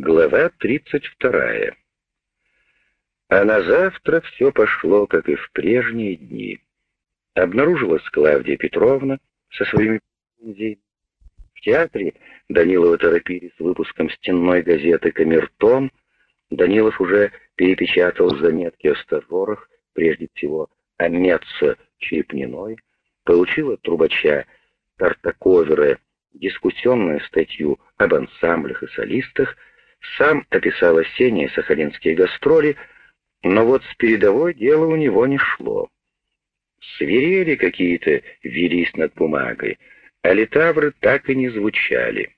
Глава 32. А на завтра все пошло, как и в прежние дни. Обнаружилась Клавдия Петровна со своими претензиями. В театре Данилова торопили с выпуском стенной газеты «Камертон». Данилов уже перепечатал заметки о стажерах, прежде всего о Меца Черепниной, получил от трубача Тартаковера дискуссионную статью об ансамблях и солистах, сам описал осенние сахалинские гастроли, но вот с передовой дело у него не шло. Свирели какие-то велись над бумагой, а литавры так и не звучали.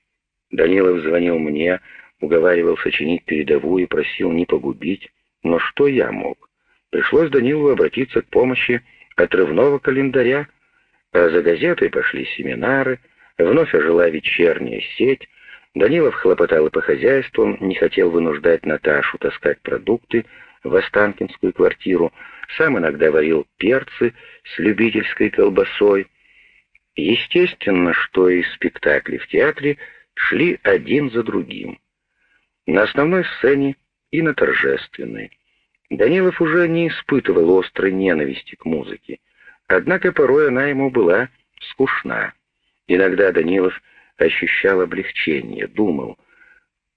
Данилов звонил мне, уговаривал сочинить передовую просил не погубить, но что я мог? Пришлось Данилову обратиться к помощи отрывного календаря, а за газетой пошли семинары, вновь ожила вечерняя сеть, Данилов хлопотал и по хозяйству, не хотел вынуждать Наташу таскать продукты в Останкинскую квартиру, сам иногда варил перцы с любительской колбасой. Естественно, что и спектакли в театре шли один за другим. На основной сцене и на торжественной. Данилов уже не испытывал острой ненависти к музыке, однако порой она ему была скучна. Иногда Данилов ощущал облегчение, думал,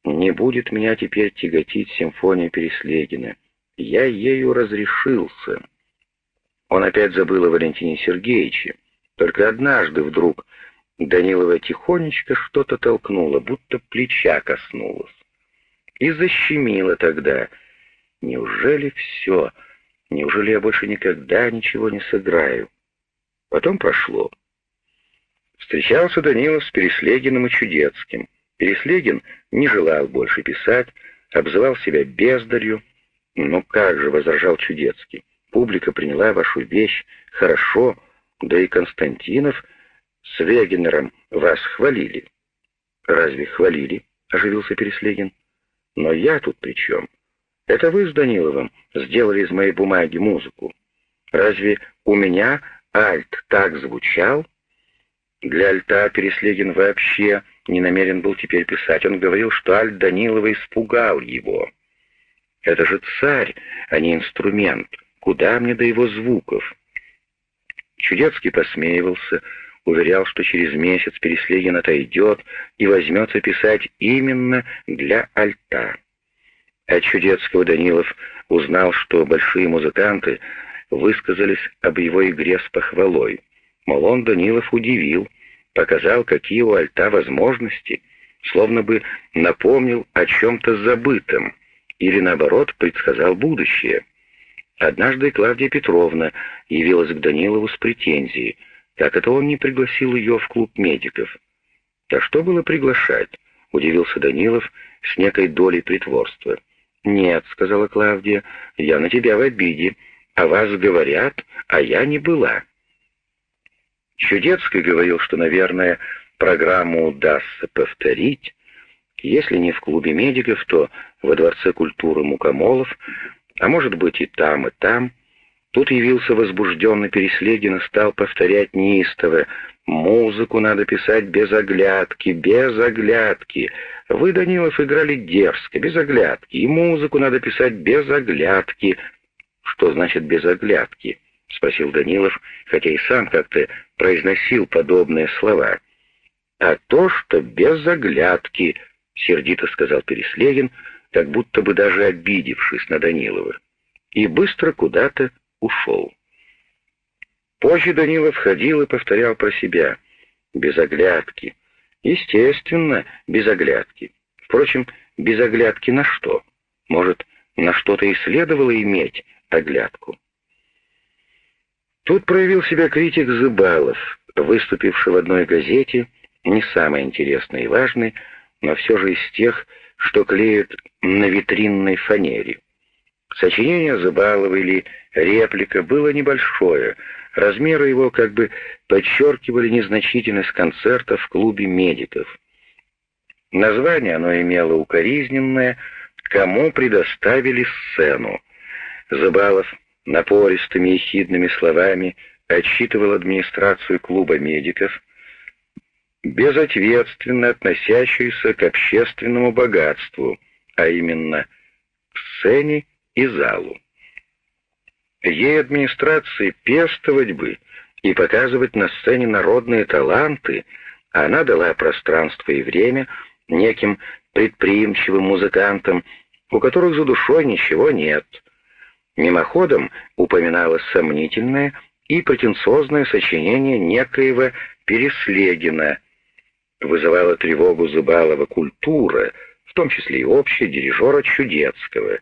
не будет меня теперь тяготить симфония Переслегина. Я ею разрешился. Он опять забыл о Валентине Сергеевиче. Только однажды вдруг Данилова тихонечко что-то толкнуло, будто плеча коснулось. И защемило тогда. Неужели все? Неужели я больше никогда ничего не сыграю? Потом прошло. Встречался Данилов с Переслегиным и Чудецким. Переслегин не желал больше писать, обзывал себя бездарью. «Ну как же», — возражал Чудецкий, — «публика приняла вашу вещь хорошо, да и Константинов с Вегенером вас хвалили». «Разве хвалили?» — оживился Переслегин. «Но я тут при чем? Это вы с Даниловым сделали из моей бумаги музыку. Разве у меня альт так звучал?» Для Альта Переслегин вообще не намерен был теперь писать. Он говорил, что Альт Данилова испугал его. «Это же царь, а не инструмент. Куда мне до его звуков?» Чудецкий посмеивался, уверял, что через месяц Переслегин отойдет и возьмется писать именно для Альта. От Чудецкого Данилов узнал, что большие музыканты высказались об его игре с похвалой. Мол, он Данилов удивил, показал, какие у Альта возможности, словно бы напомнил о чем-то забытом или, наоборот, предсказал будущее. Однажды Клавдия Петровна явилась к Данилову с претензией, как это он не пригласил ее в клуб медиков. «Да что было приглашать?» — удивился Данилов с некой долей притворства. «Нет», — сказала Клавдия, — «я на тебя в обиде. О вас говорят, а я не была». Чудецкий говорил, что, наверное, программу удастся повторить, если не в клубе медиков, то во Дворце культуры Мукомолов, а может быть и там, и там. Тут явился возбужденный Переслегин и стал повторять неистово «Музыку надо писать без оглядки, без оглядки. Вы, Данилов, играли дерзко, без оглядки, и музыку надо писать без оглядки». Что значит «без оглядки»? — спросил Данилов, хотя и сам как-то произносил подобные слова. «А то, что без заглядки», — сердито сказал Переслегин, как будто бы даже обидевшись на Данилова, и быстро куда-то ушел. Позже Данилов ходил и повторял про себя «без оглядки». Естественно, без оглядки. Впрочем, без оглядки на что? Может, на что-то и следовало иметь оглядку? Тут проявил себя критик Зыбалов, выступивший в одной газете, не самый интересный и важный, но все же из тех, что клеят на витринной фанере. Сочинение Зыбалова или реплика было небольшое, размеры его как бы подчеркивали незначительность концерта в клубе медиков. Название оно имело укоризненное «Кому предоставили сцену». Зыбалов напористыми и хидными словами отчитывал администрацию клуба медиков, безответственно относящуюся к общественному богатству, а именно к сцене и залу. Ей администрации пестовать бы и показывать на сцене народные таланты, а она дала пространство и время неким предприимчивым музыкантам, у которых за душой ничего нет. Мимоходом упоминалось сомнительное и претенциозное сочинение некоего Переслегина. Вызывала тревогу Зыбалова культура, в том числе и общая дирижера Чудецкого,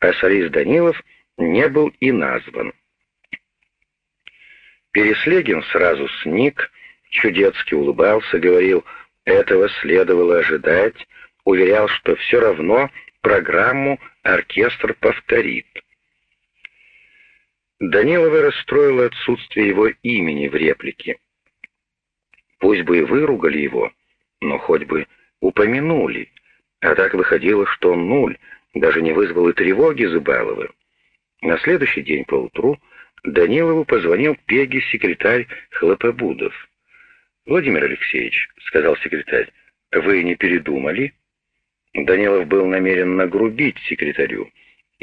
а солист Данилов не был и назван. Переслегин сразу сник, Чудецкий улыбался, говорил, этого следовало ожидать, уверял, что все равно программу оркестр повторит. Данилова расстроило отсутствие его имени в реплике. Пусть бы и выругали его, но хоть бы упомянули. А так выходило, что он нуль, даже не вызвал и тревоги Зыбалова. На следующий день поутру Данилову позвонил Пеги секретарь Хлопобудов. «Владимир Алексеевич», — сказал секретарь, — «вы не передумали?» Данилов был намерен нагрубить секретарю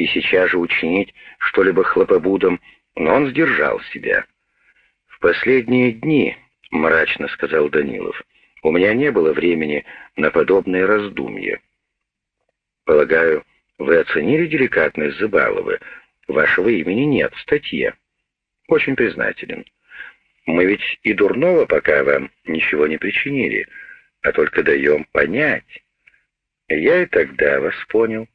и сейчас же учинить что-либо хлопобудом, но он сдержал себя. «В последние дни», — мрачно сказал Данилов, — «у меня не было времени на подобные раздумья». «Полагаю, вы оценили деликатность Зыбалова. Вашего имени нет в статье». «Очень признателен. Мы ведь и дурного пока вам ничего не причинили, а только даем понять». «Я и тогда вас понял».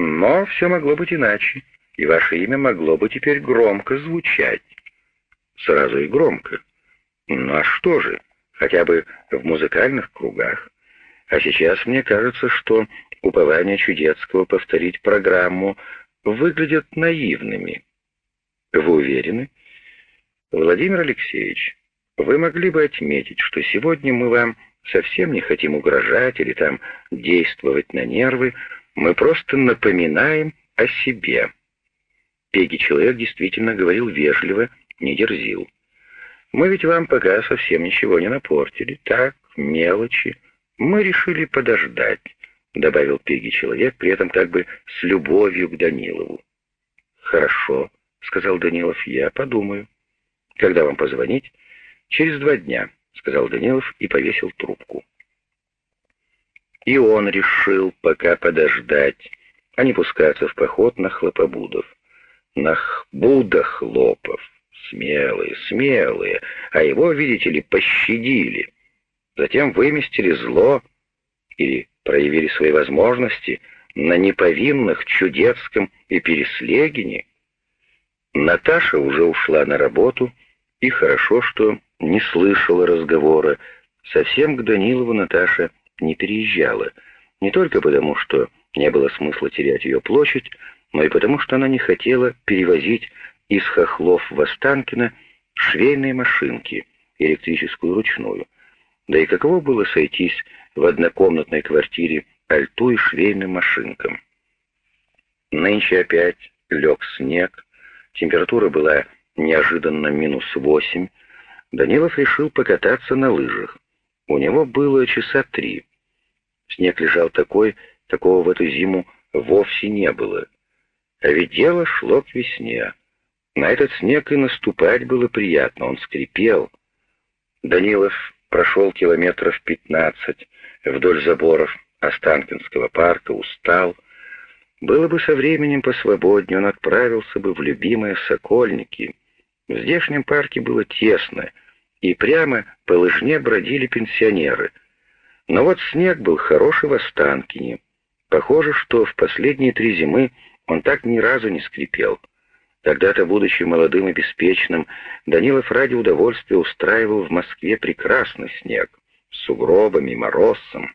Но все могло быть иначе, и ваше имя могло бы теперь громко звучать. Сразу и громко. Ну а что же, хотя бы в музыкальных кругах. А сейчас мне кажется, что упования Чудецкого повторить программу выглядят наивными. Вы уверены? Владимир Алексеевич, вы могли бы отметить, что сегодня мы вам совсем не хотим угрожать или там действовать на нервы, мы просто напоминаем о себе. Пеги человек действительно говорил вежливо, не дерзил. Мы ведь вам пока совсем ничего не напортили. Так, мелочи. Мы решили подождать, добавил Пеги человек, при этом как бы с любовью к Данилову. Хорошо, сказал Данилов, я подумаю. Когда вам позвонить? Через два дня, сказал Данилов и повесил трубку. И он решил пока подождать, а не пускаться в поход на хлопобудов. На Буда хлопов, смелые, смелые, а его, видите ли, пощадили. Затем выместили зло или проявили свои возможности на неповинных Чудецком и Переслегине. Наташа уже ушла на работу, и хорошо, что не слышала разговора. Совсем к Данилову Наташа не переезжала, не только потому, что не было смысла терять ее площадь, но и потому, что она не хотела перевозить из Хохлов в Останкино швейные машинки, электрическую ручную. Да и каково было сойтись в однокомнатной квартире альту и швейным машинкам. Нынче опять лег снег, температура была неожиданно минус восемь. Данилов решил покататься на лыжах. У него было часа три. Снег лежал такой, такого в эту зиму вовсе не было. А ведь дело шло к весне. На этот снег и наступать было приятно, он скрипел. Данилов прошел километров пятнадцать вдоль заборов Останкинского парка, устал. Было бы со временем посвободнее, он отправился бы в любимые Сокольники. В здешнем парке было тесно, и прямо по лыжне бродили пенсионеры. Но вот снег был хороший в Останкине. Похоже, что в последние три зимы он так ни разу не скрипел. Когда-то, будучи молодым и беспечным, Данилов ради удовольствия устраивал в Москве прекрасный снег с сугробами, морозцем.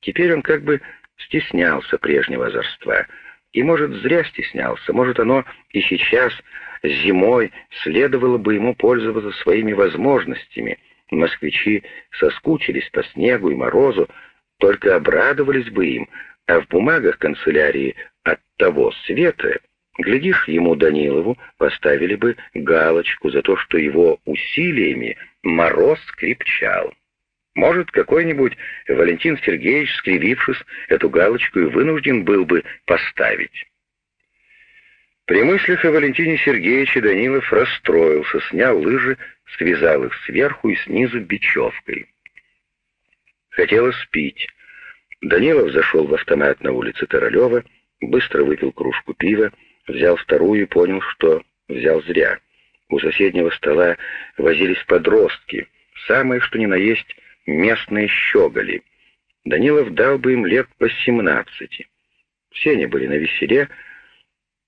Теперь он как бы стеснялся прежнего озорства. И, может, зря стеснялся, может, оно и сейчас Зимой следовало бы ему пользоваться своими возможностями. Москвичи соскучились по снегу и морозу, только обрадовались бы им, а в бумагах канцелярии от того света, глядишь, ему Данилову поставили бы галочку за то, что его усилиями мороз скрипчал. Может, какой-нибудь Валентин Сергеевич, скривившись, эту галочку и вынужден был бы поставить. При мыслях о Валентине Сергеевиче Данилов расстроился, снял лыжи, связал их сверху и снизу бечевкой. Хотелось пить. Данилов зашел в автомат на улице Королева, быстро выпил кружку пива, взял вторую и понял, что взял зря. У соседнего стола возились подростки, самые что ни на есть местные щеголи. Данилов дал бы им лет по семнадцати. Все они были на веселе,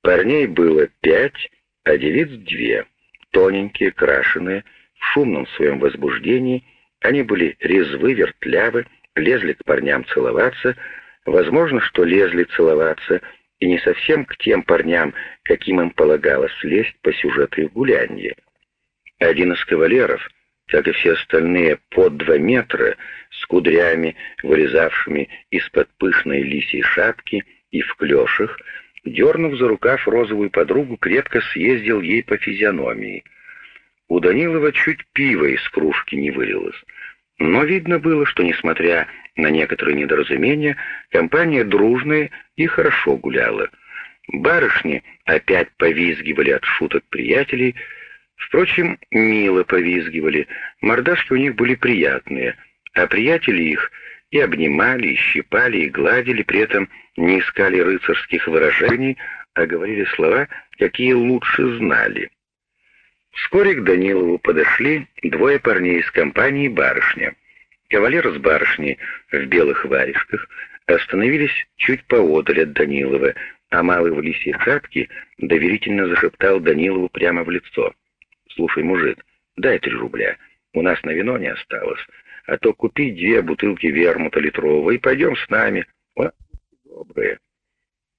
парней было пять, а девиц две, тоненькие, крашеные, в шумном своем возбуждении, они были резвы, вертлявы, лезли к парням целоваться, возможно, что лезли целоваться и не совсем к тем парням, каким им полагалось лезть по сюжету их гулянья. Один из кавалеров, как и все остальные, под два метра, с кудрями, вырезавшими из-под пышной лисьей шапки и в клешах, дернув за рукав розовую подругу, крепко съездил ей по физиономии. У Данилова чуть пиво из кружки не вылилось. Но видно было, что, несмотря на некоторые недоразумения, компания дружная и хорошо гуляла. Барышни опять повизгивали от шуток приятелей, впрочем, мило повизгивали, мордашки у них были приятные, а приятели их и обнимали, и щипали, и гладили, при этом не искали рыцарских выражений, а говорили слова, какие лучше знали. Вскоре к Данилову подошли двое парней из компании «Барышня». Кавалер с барышней в белых варежках остановились чуть поодаль от Данилова, а малый в лисьей шапке доверительно зашептал Данилову прямо в лицо. «Слушай, мужик, дай три рубля, у нас на вино не осталось, а то купи две бутылки вермута литрового и пойдем с нами. О, добрые».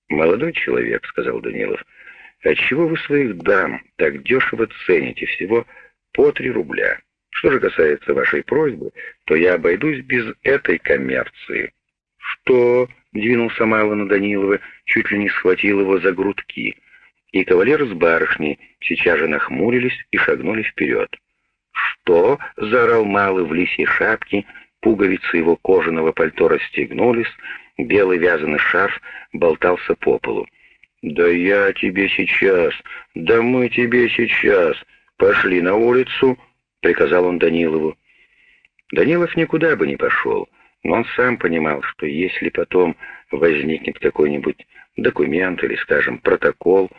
«Молодой человек», — сказал Данилов, — Отчего вы своих дам так дешево цените, всего по три рубля? Что же касается вашей просьбы, то я обойдусь без этой коммерции». «Что?» — двинулся мало на Данилова, чуть ли не схватил его за грудки. И кавалер с барышней сейчас же нахмурились и шагнули вперед. «Что?» — заорал Малый в лисьей шапке, пуговицы его кожаного пальто расстегнулись, белый вязаный шарф болтался по полу. «Да я тебе сейчас! Да мы тебе сейчас! Пошли на улицу!» — приказал он Данилову. Данилов никуда бы не пошел, но он сам понимал, что если потом возникнет какой-нибудь документ или, скажем, протокол,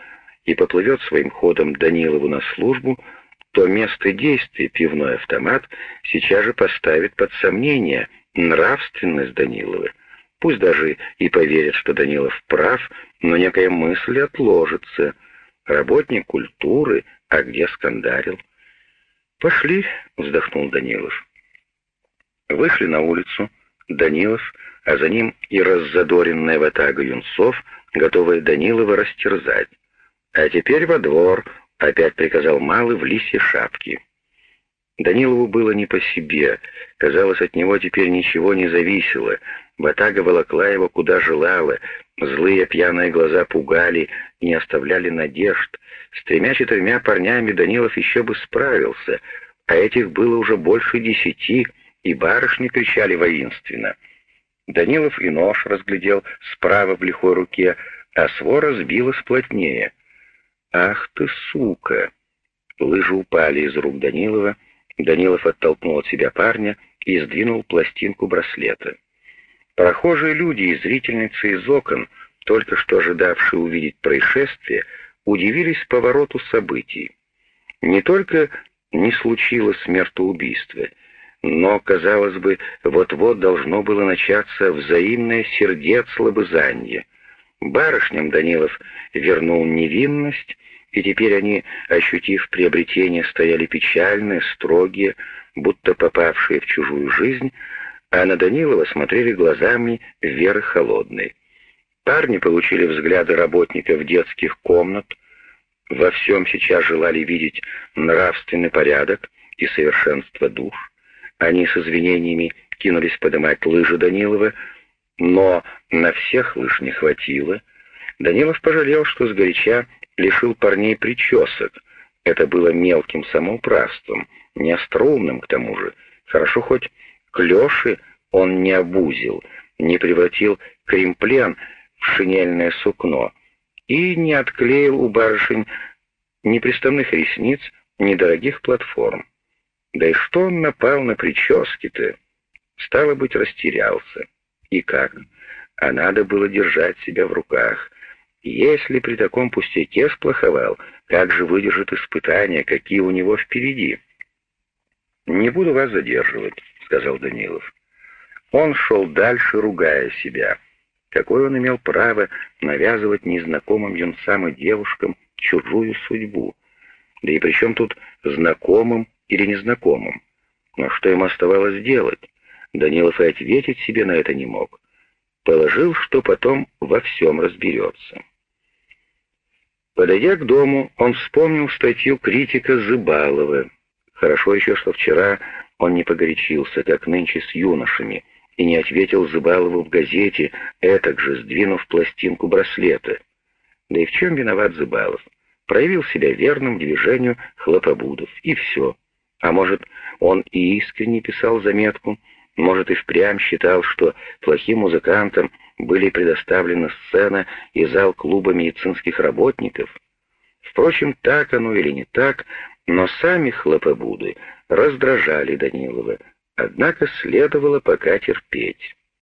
и поплывет своим ходом Данилову на службу, то место действия пивной автомат сейчас же поставит под сомнение нравственность Данилова. Пусть даже и поверят, что Данилов прав, но некая мысль отложится. Работник культуры, а где скандалил? «Пошли», — вздохнул Данилов. Вышли на улицу. Данилов, а за ним и раззадоренная ватага юнцов, готовая Данилова растерзать. «А теперь во двор», — опять приказал Малый в лисе шапки. Данилову было не по себе. Казалось, от него теперь ничего не зависело. Ватага волокла его куда желала. Злые пьяные глаза пугали и не оставляли надежд. С тремя-четырьмя парнями Данилов еще бы справился, а этих было уже больше десяти, и барышни кричали воинственно. Данилов и нож разглядел справа в лихой руке, а свора сбилась плотнее. «Ах ты, сука!» Лыжи упали из рук Данилова, Данилов оттолкнул от себя парня и сдвинул пластинку браслета. Прохожие люди и зрительницы из окон, только что ожидавшие увидеть происшествие, удивились повороту событий. Не только не случилось смертоубийство, но, казалось бы, вот-вот должно было начаться взаимное сердец лобызанье. Барышням Данилов вернул невинность, и теперь они, ощутив приобретение, стояли печальные, строгие, будто попавшие в чужую жизнь, а на Данилова смотрели глазами Веры Холодной. Парни получили взгляды работников детских комнат, во всем сейчас желали видеть нравственный порядок и совершенство душ. Они с извинениями кинулись поднимать лыжи Данилова, но на всех лыж не хватило. Данилов пожалел, что сгоряча лишил парней причесок. Это было мелким самоуправством, неостроумным к тому же. Хорошо хоть клёши он не обузил, не превратил кремплен в шинельное сукно и не отклеил у барышень ни приставных ресниц, ни дорогих платформ. Да и что он напал на прически-то? Стало быть, растерялся. И как? А надо было держать себя в руках. Если при таком пустяке сплоховал, как же выдержит испытания, какие у него впереди? «Не буду вас задерживать», — сказал Данилов. Он шел дальше, ругая себя. Какое он имел право навязывать незнакомым юнцам и девушкам чужую судьбу? Да и при чем тут знакомым или незнакомым? Но что ему оставалось делать? Данилов и ответить себе на это не мог. Положил, что потом во всем разберется. Подойдя к дому, он вспомнил статью критика Зыбалова. Хорошо еще, что вчера он не погорячился, как нынче с юношами, и не ответил Зыбалову в газете, этак же сдвинув пластинку браслета. Да и в чем виноват Зыбалов? Проявил себя верным движению хлопобудов, и все. А может, он и искренне писал заметку, может, и впрямь считал, что плохим музыкантам были предоставлены сцена и зал клуба медицинских работников. Впрочем, так оно или не так, но сами хлопобуды раздражали Данилова, однако следовало пока терпеть.